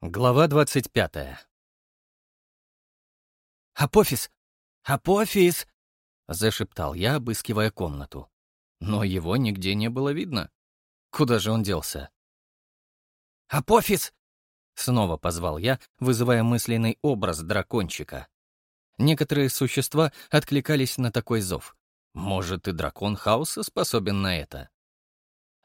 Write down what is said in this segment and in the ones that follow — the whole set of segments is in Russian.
Глава 25. «Апофис! Апофис!» — зашептал я, обыскивая комнату. Но его нигде не было видно. Куда же он делся? «Апофис!» — снова позвал я, вызывая мысленный образ дракончика. Некоторые существа откликались на такой зов. Может, и дракон хаоса способен на это?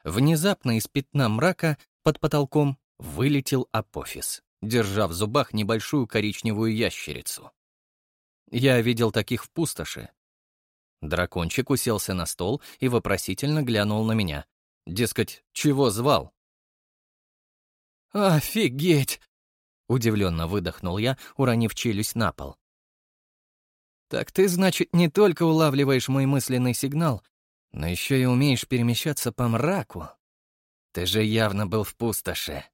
Внезапно из пятна мрака под потолком Вылетел Апофис, держа в зубах небольшую коричневую ящерицу. Я видел таких в пустоши. Дракончик уселся на стол и вопросительно глянул на меня. Дескать, чего звал? «Офигеть!» — удивленно выдохнул я, уронив челюсть на пол. «Так ты, значит, не только улавливаешь мой мысленный сигнал, но еще и умеешь перемещаться по мраку. Ты же явно был в пустоши».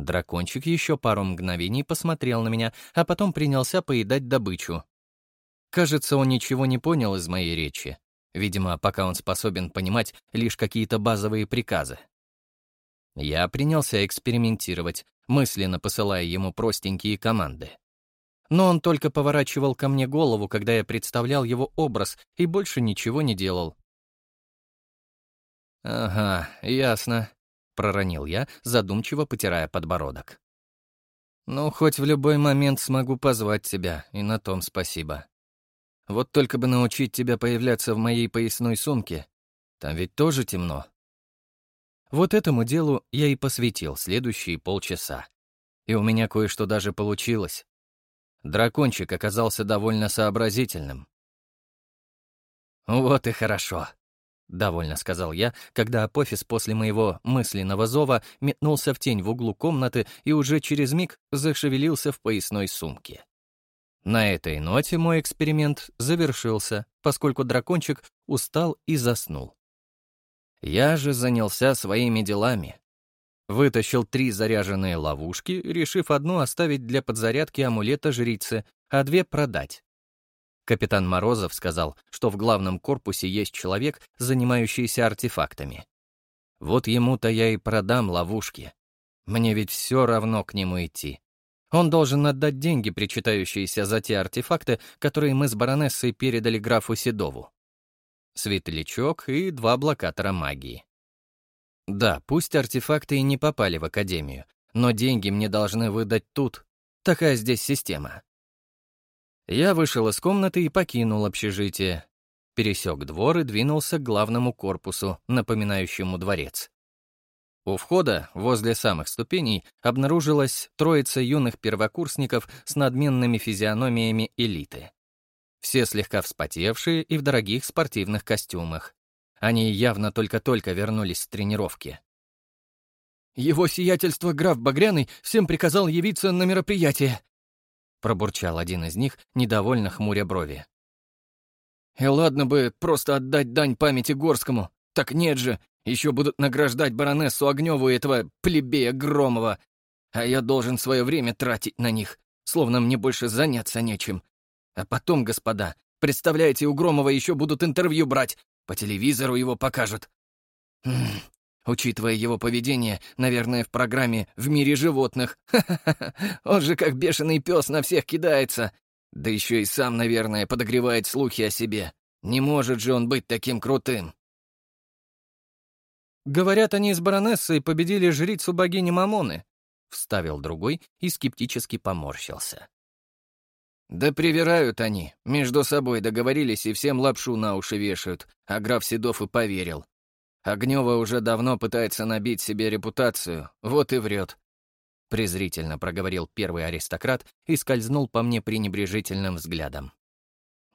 Дракончик еще пару мгновений посмотрел на меня, а потом принялся поедать добычу. Кажется, он ничего не понял из моей речи. Видимо, пока он способен понимать лишь какие-то базовые приказы. Я принялся экспериментировать, мысленно посылая ему простенькие команды. Но он только поворачивал ко мне голову, когда я представлял его образ, и больше ничего не делал. «Ага, ясно проронил я, задумчиво потирая подбородок. «Ну, хоть в любой момент смогу позвать тебя, и на том спасибо. Вот только бы научить тебя появляться в моей поясной сумке. Там ведь тоже темно». Вот этому делу я и посвятил следующие полчаса. И у меня кое-что даже получилось. Дракончик оказался довольно сообразительным. «Вот и хорошо», — довольно сказал я, когда Апофис после моего мысленного зова метнулся в тень в углу комнаты и уже через миг зашевелился в поясной сумке. На этой ноте мой эксперимент завершился, поскольку дракончик устал и заснул. Я же занялся своими делами. Вытащил три заряженные ловушки, решив одну оставить для подзарядки амулета жрицы, а две продать. Капитан Морозов сказал, что в главном корпусе есть человек, занимающийся артефактами. Вот ему-то я и продам ловушки. Мне ведь все равно к нему идти. Он должен отдать деньги, причитающиеся за те артефакты, которые мы с баронессой передали графу Седову. Светлячок и два блокатора магии. Да, пусть артефакты и не попали в Академию, но деньги мне должны выдать тут. Такая здесь система. Я вышел из комнаты и покинул общежитие. Пересек двор и двинулся к главному корпусу, напоминающему дворец. У входа, возле самых ступеней, обнаружилась троица юных первокурсников с надменными физиономиями элиты. Все слегка вспотевшие и в дорогих спортивных костюмах. Они явно только-только вернулись с тренировки. «Его сиятельство граф Багряный всем приказал явиться на мероприятие», — пробурчал один из них, недовольно хмуря брови. «И ладно бы просто отдать дань памяти Горскому. Так нет же, еще будут награждать баронессу Огневу и этого плебея Громова. А я должен свое время тратить на них, словно мне больше заняться нечем. А потом, господа, представляете, у Громова еще будут интервью брать, по телевизору его покажут. Учитывая его поведение, наверное, в программе «В мире животных». Он же как бешеный пес на всех кидается. Да еще и сам, наверное, подогревает слухи о себе. Не может же он быть таким крутым. «Говорят, они с баронессой победили жрицу богини Мамоны», — вставил другой и скептически поморщился. «Да привирают они. Между собой договорились и всем лапшу на уши вешают, а граф Седов и поверил. Огнева уже давно пытается набить себе репутацию, вот и врет. Презрительно проговорил первый аристократ и скользнул по мне пренебрежительным взглядом.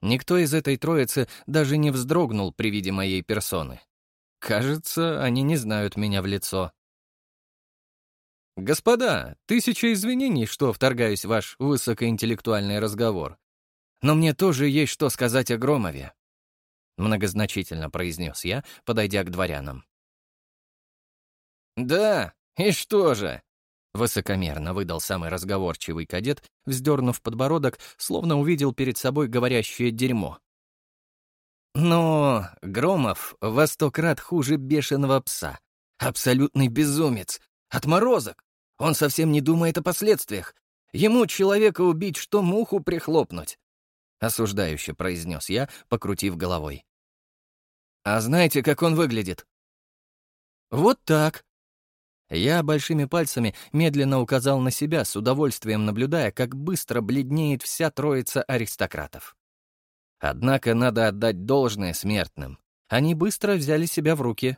Никто из этой троицы даже не вздрогнул при виде моей персоны. Кажется, они не знают меня в лицо. «Господа, тысяча извинений, что вторгаюсь в ваш высокоинтеллектуальный разговор. Но мне тоже есть что сказать о Громове. — многозначительно произнес я, подойдя к дворянам. «Да, и что же?» — высокомерно выдал самый разговорчивый кадет, вздернув подбородок, словно увидел перед собой говорящее дерьмо. «Но Громов во сто крат хуже бешеного пса. Абсолютный безумец. Отморозок. Он совсем не думает о последствиях. Ему человека убить, что муху прихлопнуть», — осуждающе произнес я, покрутив головой. «А знаете, как он выглядит?» «Вот так». Я большими пальцами медленно указал на себя, с удовольствием наблюдая, как быстро бледнеет вся троица аристократов. Однако надо отдать должное смертным. Они быстро взяли себя в руки.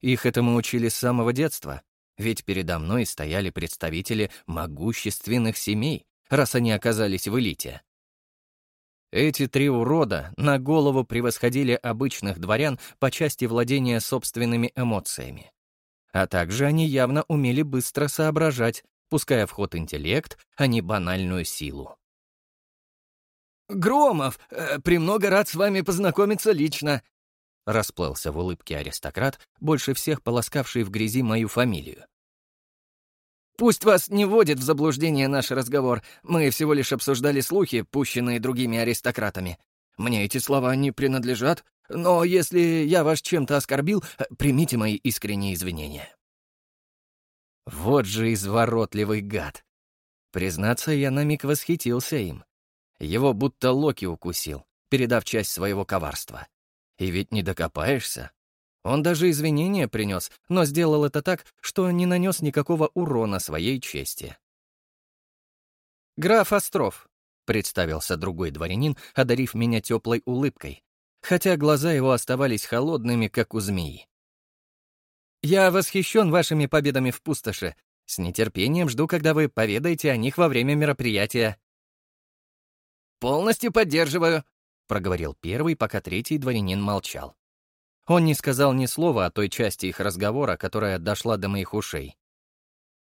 Их этому учили с самого детства, ведь передо мной стояли представители могущественных семей, раз они оказались в элите. Эти три урода на голову превосходили обычных дворян по части владения собственными эмоциями. А также они явно умели быстро соображать, пуская в ход интеллект, а не банальную силу. «Громов, э, премного рад с вами познакомиться лично», расплылся в улыбке аристократ, больше всех полоскавший в грязи мою фамилию. «Пусть вас не вводит в заблуждение наш разговор. Мы всего лишь обсуждали слухи, пущенные другими аристократами. Мне эти слова не принадлежат, но если я вас чем-то оскорбил, примите мои искренние извинения». Вот же изворотливый гад. Признаться, я на миг восхитился им. Его будто Локи укусил, передав часть своего коварства. И ведь не докопаешься. Он даже извинения принес, но сделал это так, что не нанес никакого урона своей чести. «Граф Остров», — представился другой дворянин, одарив меня теплой улыбкой, хотя глаза его оставались холодными, как у змеи. «Я восхищен вашими победами в пустоши. С нетерпением жду, когда вы поведаете о них во время мероприятия». «Полностью поддерживаю», — проговорил первый, пока третий дворянин молчал. Он не сказал ни слова о той части их разговора, которая дошла до моих ушей.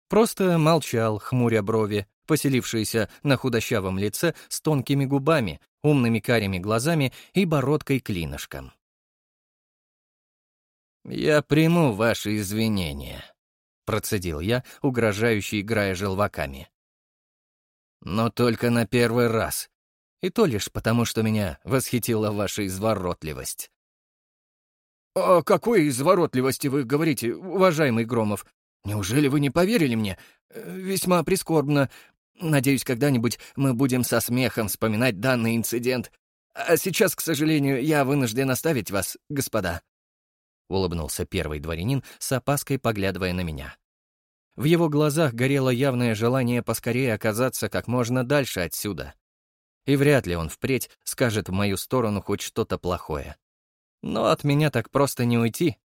Просто молчал, хмуря брови, поселившиеся на худощавом лице с тонкими губами, умными карими глазами и бородкой-клинышком. «Я приму ваши извинения», — процедил я, угрожающе играя желваками. «Но только на первый раз, и то лишь потому, что меня восхитила ваша изворотливость». «О какой изворотливости вы говорите, уважаемый Громов? Неужели вы не поверили мне? Э, весьма прискорбно. Надеюсь, когда-нибудь мы будем со смехом вспоминать данный инцидент. А сейчас, к сожалению, я вынужден оставить вас, господа». Улыбнулся первый дворянин, с опаской поглядывая на меня. В его глазах горело явное желание поскорее оказаться как можно дальше отсюда и вряд ли он впредь скажет в мою сторону хоть что-то плохое. Но от меня так просто не уйти.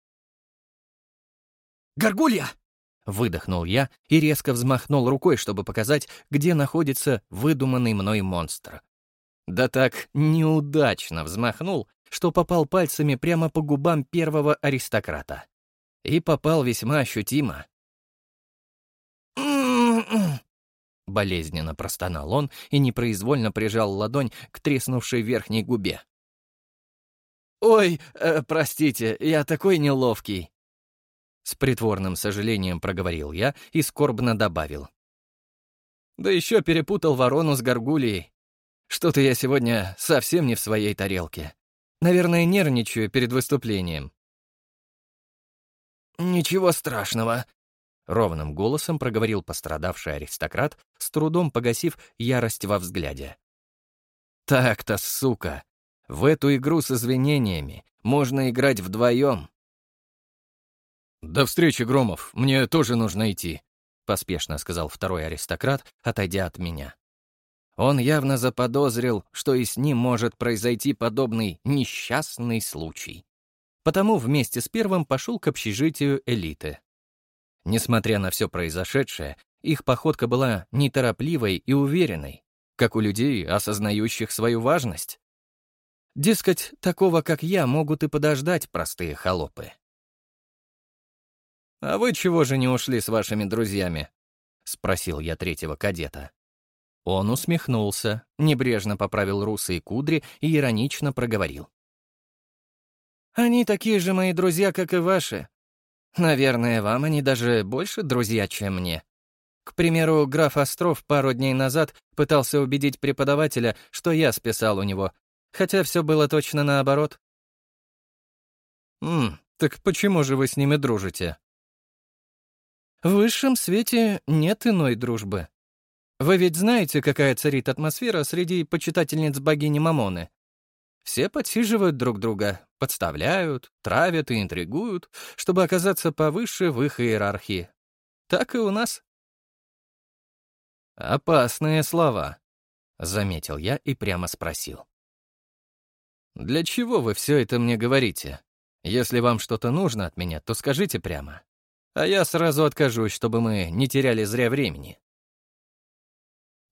«Горгулья!» — выдохнул я и резко взмахнул рукой, чтобы показать, где находится выдуманный мной монстр. Да так неудачно взмахнул, что попал пальцами прямо по губам первого аристократа. И попал весьма ощутимо. Болезненно простонал он и непроизвольно прижал ладонь к треснувшей верхней губе. «Ой, э, простите, я такой неловкий!» С притворным сожалением проговорил я и скорбно добавил. «Да еще перепутал ворону с горгулией. Что-то я сегодня совсем не в своей тарелке. Наверное, нервничаю перед выступлением». «Ничего страшного», — ровным голосом проговорил пострадавший аристократ, с трудом погасив ярость во взгляде. «Так-то, сука! В эту игру с извинениями можно играть вдвоем!» «До встречи, Громов, мне тоже нужно идти», — поспешно сказал второй аристократ, отойдя от меня. Он явно заподозрил, что и с ним может произойти подобный несчастный случай. Потому вместе с первым пошел к общежитию элиты. Несмотря на все произошедшее, их походка была неторопливой и уверенной, как у людей, осознающих свою важность. Дескать, такого, как я, могут и подождать простые холопы. «А вы чего же не ушли с вашими друзьями?» — спросил я третьего кадета. Он усмехнулся, небрежно поправил русые кудри и иронично проговорил. «Они такие же мои друзья, как и ваши. Наверное, вам они даже больше друзья, чем мне. К примеру, граф Остров пару дней назад пытался убедить преподавателя, что я списал у него, хотя все было точно наоборот. «Ммм, так почему же вы с ними дружите?» В высшем свете нет иной дружбы. Вы ведь знаете, какая царит атмосфера среди почитательниц богини Мамоны? Все подсиживают друг друга, подставляют, травят и интригуют, чтобы оказаться повыше в их иерархии. Так и у нас. «Опасные слова», — заметил я и прямо спросил. «Для чего вы все это мне говорите? Если вам что-то нужно от меня, то скажите прямо. А я сразу откажусь, чтобы мы не теряли зря времени».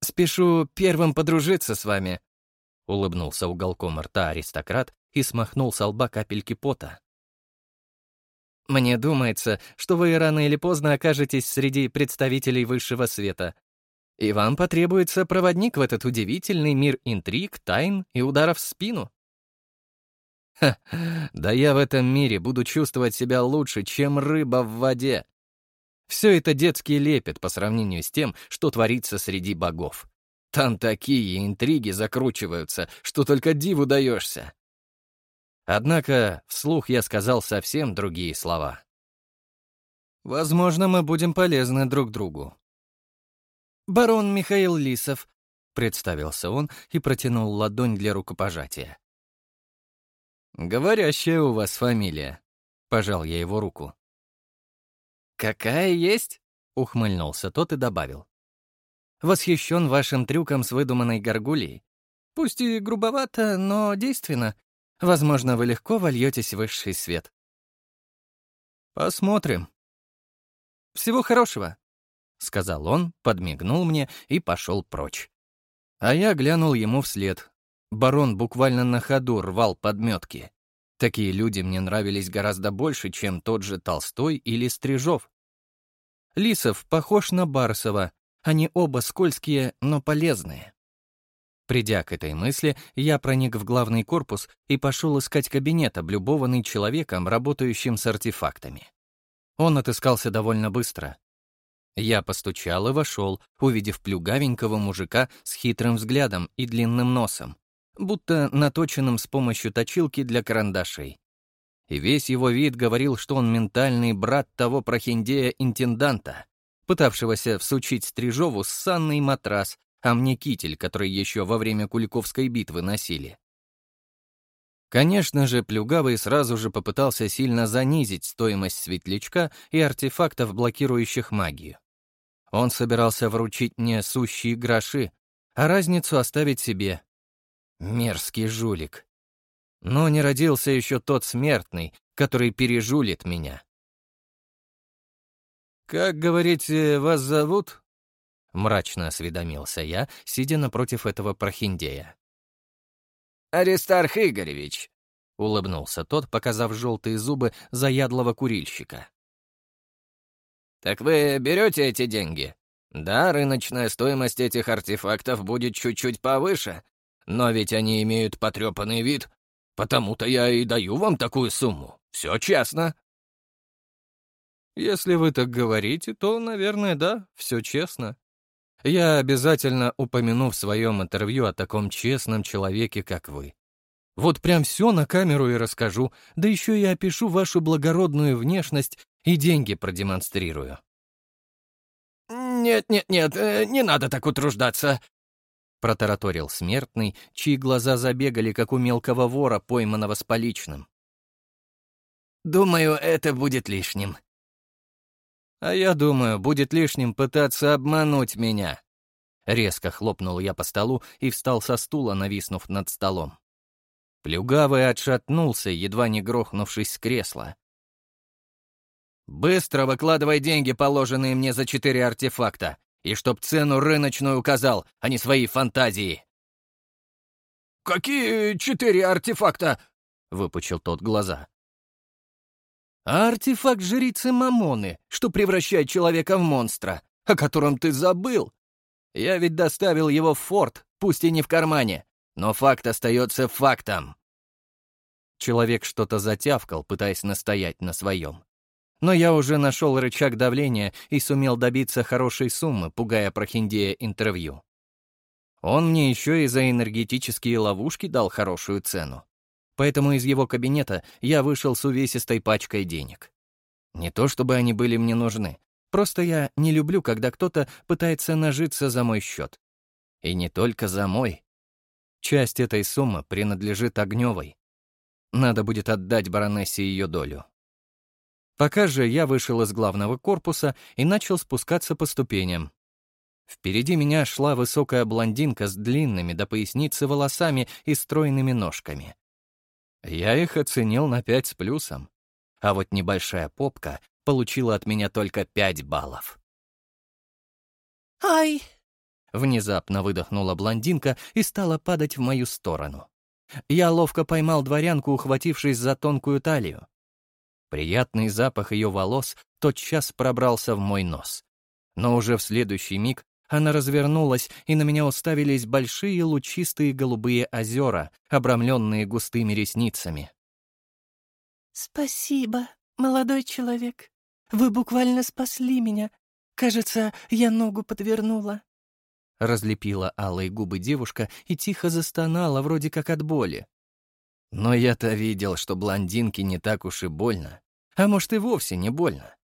«Спешу первым подружиться с вами», — улыбнулся уголком рта аристократ и смахнул с лба капельки пота. «Мне думается, что вы рано или поздно окажетесь среди представителей высшего света, и вам потребуется проводник в этот удивительный мир интриг, тайн и ударов в спину. Ха, да я в этом мире буду чувствовать себя лучше, чем рыба в воде. Все это детский лепет по сравнению с тем, что творится среди богов. Там такие интриги закручиваются, что только диву даешься. Однако вслух я сказал совсем другие слова. «Возможно, мы будем полезны друг другу». «Барон Михаил Лисов», — представился он и протянул ладонь для рукопожатия. «Говорящая у вас фамилия», — пожал я его руку. «Какая есть?» — ухмыльнулся тот и добавил. «Восхищен вашим трюком с выдуманной горгулей. Пусть и грубовато, но действенно. Возможно, вы легко вольетесь в высший свет». «Посмотрим». «Всего хорошего», — сказал он, подмигнул мне и пошел прочь. А я глянул ему вслед, Барон буквально на ходу рвал подметки. Такие люди мне нравились гораздо больше, чем тот же Толстой или Стрижов. Лисов похож на Барсова. Они оба скользкие, но полезные. Придя к этой мысли, я проник в главный корпус и пошел искать кабинет, облюбованный человеком, работающим с артефактами. Он отыскался довольно быстро. Я постучал и вошел, увидев плюгавенького мужика с хитрым взглядом и длинным носом будто наточенным с помощью точилки для карандашей. И весь его вид говорил, что он ментальный брат того прохиндея-интенданта, пытавшегося всучить Стрижову ссанный матрас, а мне китель, который еще во время Куликовской битвы носили. Конечно же, Плюгавый сразу же попытался сильно занизить стоимость светлячка и артефактов, блокирующих магию. Он собирался вручить мне сущие гроши, а разницу оставить себе, Мерзкий жулик. Но не родился еще тот смертный, который пережулит меня. «Как, говорите, вас зовут?» — мрачно осведомился я, сидя напротив этого прохиндея. «Аристарх Игоревич», — улыбнулся тот, показав желтые зубы заядлого курильщика. «Так вы берете эти деньги? Да, рыночная стоимость этих артефактов будет чуть-чуть повыше, но ведь они имеют потрепанный вид, потому-то я и даю вам такую сумму. Все честно». «Если вы так говорите, то, наверное, да, все честно. Я обязательно упомяну в своем интервью о таком честном человеке, как вы. Вот прям все на камеру и расскажу, да еще и опишу вашу благородную внешность и деньги продемонстрирую». «Нет-нет-нет, э, не надо так утруждаться протараторил смертный, чьи глаза забегали, как у мелкого вора, пойманного с поличным. «Думаю, это будет лишним». «А я думаю, будет лишним пытаться обмануть меня». Резко хлопнул я по столу и встал со стула, нависнув над столом. Плюгавый отшатнулся, едва не грохнувшись с кресла. «Быстро выкладывай деньги, положенные мне за четыре артефакта. И чтоб цену рыночную указал, а не свои фантазии. «Какие четыре артефакта?» — выпучил тот глаза. А артефакт жрицы Мамоны, что превращает человека в монстра, о котором ты забыл. Я ведь доставил его в форт, пусть и не в кармане, но факт остается фактом. Человек что-то затявкал, пытаясь настоять на своем. Но я уже нашел рычаг давления и сумел добиться хорошей суммы, пугая Прохиндея интервью. Он мне еще и за энергетические ловушки дал хорошую цену. Поэтому из его кабинета я вышел с увесистой пачкой денег. Не то чтобы они были мне нужны, Просто я не люблю, когда кто-то пытается нажиться за мой счет. И не только за мой. Часть этой суммы принадлежит Огневой. Надо будет отдать баронессе ее долю. Пока же я вышел из главного корпуса и начал спускаться по ступеням. Впереди меня шла высокая блондинка с длинными до поясницы волосами и стройными ножками. Я их оценил на пять с плюсом. А вот небольшая попка получила от меня только пять баллов. «Ай!» Внезапно выдохнула блондинка и стала падать в мою сторону. Я ловко поймал дворянку, ухватившись за тонкую талию. Приятный запах ее волос тотчас пробрался в мой нос. Но уже в следующий миг она развернулась, и на меня уставились большие лучистые голубые озера, обрамленные густыми ресницами. «Спасибо, молодой человек. Вы буквально спасли меня. Кажется, я ногу подвернула». Разлепила алые губы девушка и тихо застонала, вроде как от боли. Но я-то видел, что блондинке не так уж и больно. А может, и вовсе не больно.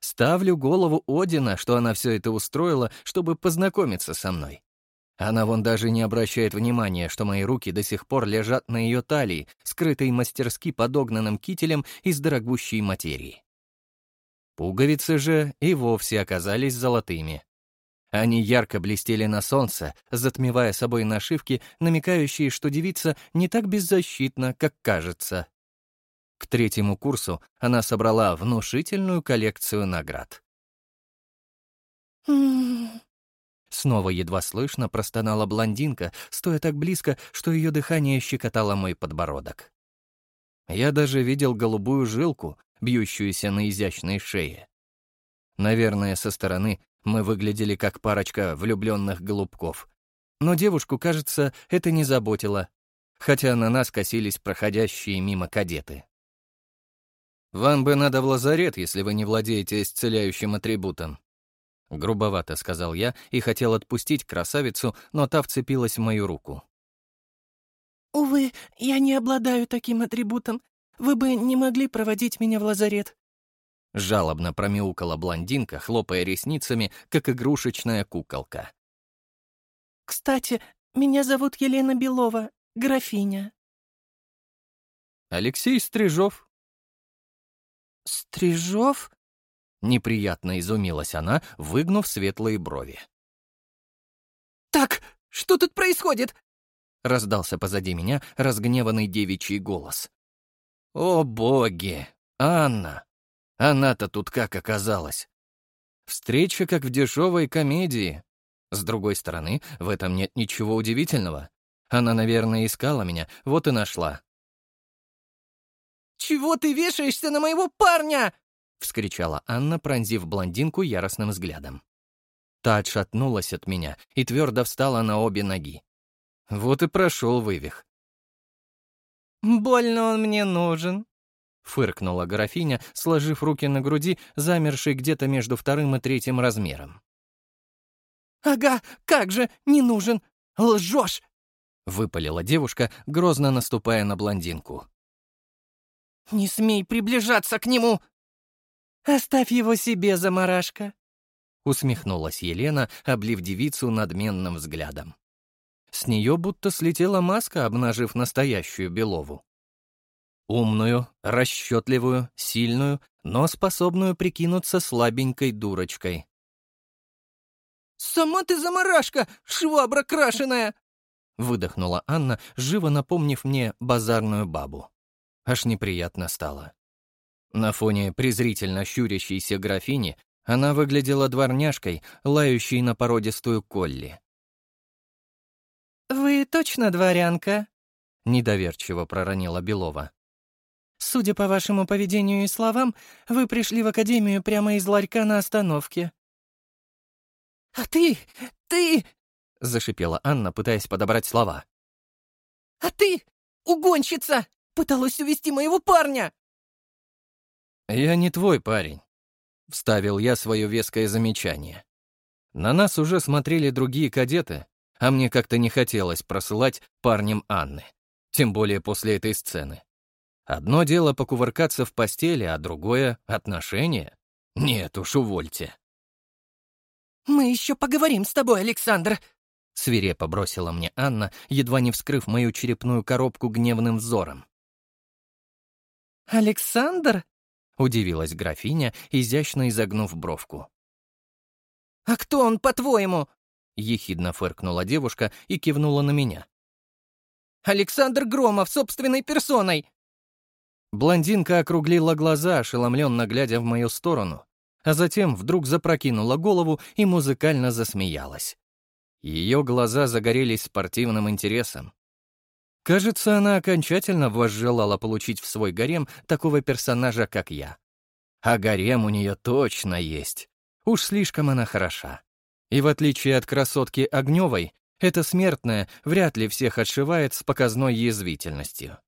Ставлю голову Одина, что она все это устроила, чтобы познакомиться со мной. Она вон даже не обращает внимания, что мои руки до сих пор лежат на ее талии, скрытой мастерски подогнанным кителем из дорогущей материи. Пуговицы же и вовсе оказались золотыми. Они ярко блестели на солнце, затмевая собой нашивки, намекающие, что девица не так беззащитна, как кажется. К третьему курсу она собрала внушительную коллекцию наград. Снова едва слышно простонала блондинка, стоя так близко, что ее дыхание щекотало мой подбородок. Я даже видел голубую жилку, бьющуюся на изящной шее. Наверное, со стороны мы выглядели как парочка влюбленных голубков. Но девушку, кажется, это не заботило, хотя на нас косились проходящие мимо кадеты. «Вам бы надо в лазарет, если вы не владеете исцеляющим атрибутом», — грубовато сказал я и хотел отпустить красавицу, но та вцепилась в мою руку. «Увы, я не обладаю таким атрибутом. Вы бы не могли проводить меня в лазарет. Жалобно промяукала блондинка, хлопая ресницами, как игрушечная куколка. «Кстати, меня зовут Елена Белова, графиня». «Алексей Стрижов». «Стрижов?» Неприятно изумилась она, выгнув светлые брови. «Так, что тут происходит?» Раздался позади меня разгневанный девичий голос. «О боги! Анна! Она-то тут как оказалась? Встреча как в дешевой комедии. С другой стороны, в этом нет ничего удивительного. Она, наверное, искала меня, вот и нашла. «Чего ты вешаешься на моего парня?» — вскричала Анна, пронзив блондинку яростным взглядом. Та отшатнулась от меня и твердо встала на обе ноги. Вот и прошел вывих. «Больно он мне нужен», фыркнула графиня, сложив руки на груди, замершей где-то между вторым и третьим размером. «Ага, как же, не нужен! Лжешь!» — выпалила девушка, грозно наступая на блондинку. «Не смей приближаться к нему!» «Оставь его себе, заморашка!» — усмехнулась Елена, облив девицу надменным взглядом. С нее будто слетела маска, обнажив настоящую Белову. Умную, расчетливую, сильную, но способную прикинуться слабенькой дурочкой. «Сама ты заморашка, швабра крашеная!» выдохнула Анна, живо напомнив мне базарную бабу. Аж неприятно стало. На фоне презрительно щурящейся графини она выглядела дворняжкой, лающей на породистую колли. «Вы точно дворянка?» — недоверчиво проронила Белова. Судя по вашему поведению и словам, вы пришли в академию прямо из ларька на остановке». «А ты... ты...» — зашипела Анна, пытаясь подобрать слова. «А ты, угонщица, пыталась увести моего парня!» «Я не твой парень», — вставил я свое веское замечание. На нас уже смотрели другие кадеты, а мне как-то не хотелось просылать парнем Анны, тем более после этой сцены. Одно дело покувыркаться в постели, а другое — отношения. Нет уж, увольте. «Мы еще поговорим с тобой, Александр!» — свирепо бросила мне Анна, едва не вскрыв мою черепную коробку гневным взором. «Александр?» — удивилась графиня, изящно изогнув бровку. «А кто он, по-твоему?» — ехидно фыркнула девушка и кивнула на меня. «Александр Громов собственной персоной!» Блондинка округлила глаза, ошеломленно глядя в мою сторону, а затем вдруг запрокинула голову и музыкально засмеялась. Ее глаза загорелись спортивным интересом. Кажется, она окончательно возжелала получить в свой гарем такого персонажа, как я. А гарем у нее точно есть. Уж слишком она хороша. И в отличие от красотки Огневой, эта смертная вряд ли всех отшивает с показной язвительностью.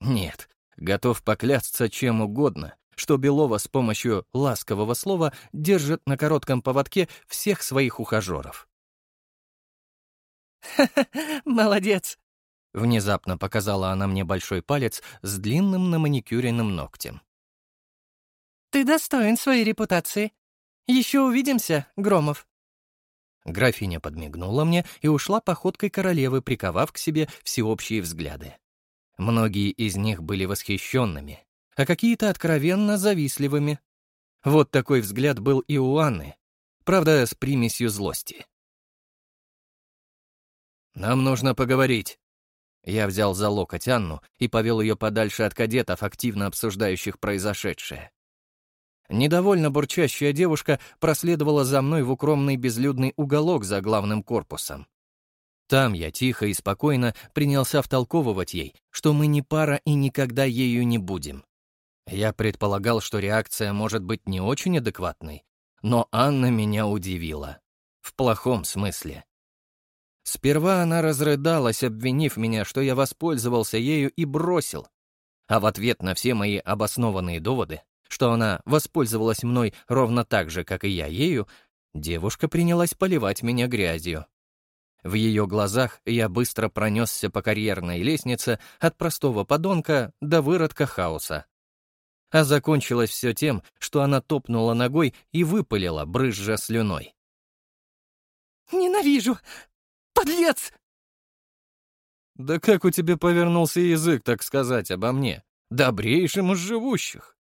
Нет, готов поклясться чем угодно, что Белова с помощью ласкового слова держит на коротком поводке всех своих ухажеров. «Ха-ха, молодец!» Внезапно показала она мне большой палец с длинным наманикюренным ногтем. «Ты достоин своей репутации. Еще увидимся, Громов». Графиня подмигнула мне и ушла походкой королевы, приковав к себе всеобщие взгляды. Многие из них были восхищенными, а какие-то откровенно завистливыми. Вот такой взгляд был и у Анны, правда, с примесью злости. «Нам нужно поговорить», я взял за локоть Анну и повел ее подальше от кадетов, активно обсуждающих произошедшее. Недовольно бурчащая девушка проследовала за мной в укромный безлюдный уголок за главным корпусом. Там я тихо и спокойно принялся втолковывать ей, что мы не пара и никогда ею не будем. Я предполагал, что реакция может быть не очень адекватной, но Анна меня удивила. В плохом смысле. Сперва она разрыдалась, обвинив меня, что я воспользовался ею и бросил. А в ответ на все мои обоснованные доводы, что она воспользовалась мной ровно так же, как и я ею, девушка принялась поливать меня грязью. В ее глазах я быстро пронесся по карьерной лестнице от простого подонка до выродка хаоса. А закончилось все тем, что она топнула ногой и выпалила, брызжа слюной. «Ненавижу! Подлец!» «Да как у тебя повернулся язык, так сказать, обо мне? Добрейшим из живущих!»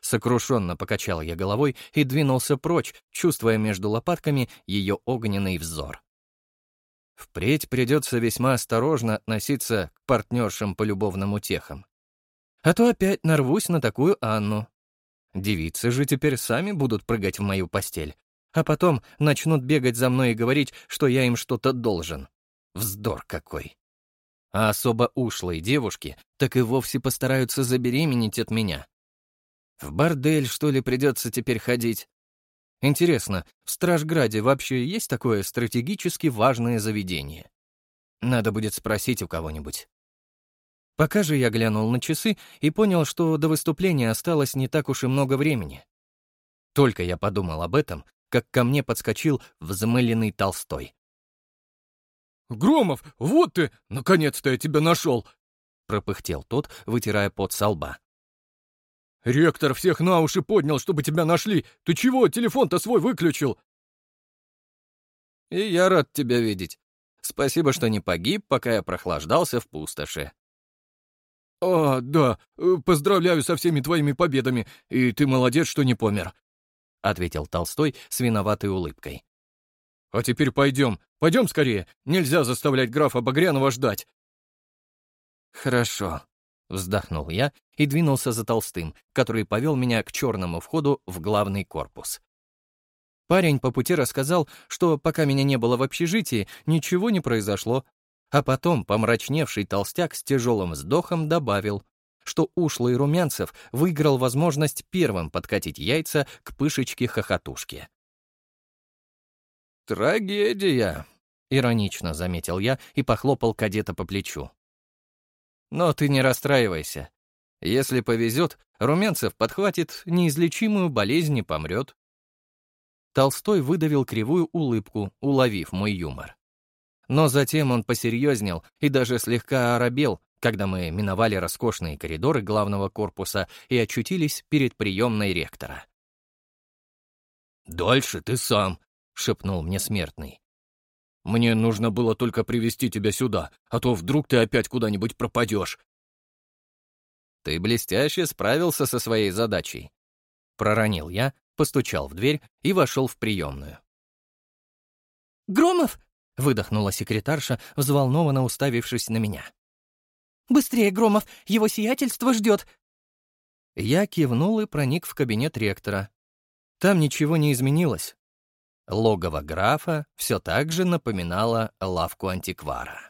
Сокрушенно покачал я головой и двинулся прочь, чувствуя между лопатками ее огненный взор. Впредь придется весьма осторожно относиться к партнершам по любовным утехам. А то опять нарвусь на такую Анну. Девицы же теперь сами будут прыгать в мою постель, а потом начнут бегать за мной и говорить, что я им что-то должен. Вздор какой. А особо ушлые девушки так и вовсе постараются забеременеть от меня. В бордель, что ли, придется теперь ходить? Интересно, в Стражграде вообще есть такое стратегически важное заведение? Надо будет спросить у кого-нибудь. Пока же я глянул на часы и понял, что до выступления осталось не так уж и много времени. Только я подумал об этом, как ко мне подскочил взмыленный Толстой. «Громов, вот ты! Наконец-то я тебя нашел!» пропыхтел тот, вытирая пот со лба. «Ректор всех на уши поднял, чтобы тебя нашли! Ты чего, телефон-то свой выключил?» «И я рад тебя видеть. Спасибо, что не погиб, пока я прохлаждался в пустоши». «А, да, э, поздравляю со всеми твоими победами, и ты молодец, что не помер. — ответил Толстой с виноватой улыбкой. «А теперь пойдем, пойдем скорее, нельзя заставлять графа Багрянова ждать». «Хорошо», — вздохнул я и двинулся за Толстым, который повел меня к черному входу в главный корпус. Парень по пути рассказал, что пока меня не было в общежитии, ничего не произошло, а потом помрачневший толстяк с тяжелым вздохом добавил, что ушлый Румянцев выиграл возможность первым подкатить яйца к пышечке-хохотушке. «Трагедия», — иронично заметил я и похлопал кадета по плечу. «Но ты не расстраивайся. Если повезет, Румянцев подхватит неизлечимую болезнь и помрет». Толстой выдавил кривую улыбку, уловив мой юмор. Но затем он посерьезнел и даже слегка оробел, когда мы миновали роскошные коридоры главного корпуса и очутились перед приемной ректора. «Дальше ты сам», — шепнул мне смертный. «Мне нужно было только привести тебя сюда, а то вдруг ты опять куда-нибудь пропадешь». «Ты блестяще справился со своей задачей», — проронил я, постучал в дверь и вошел в приемную. «Громов!» — выдохнула секретарша, взволнованно уставившись на меня. «Быстрее, Громов! Его сиятельство ждет!» Я кивнул и проник в кабинет ректора. Там ничего не изменилось. Логово графа все так же напоминало лавку антиквара.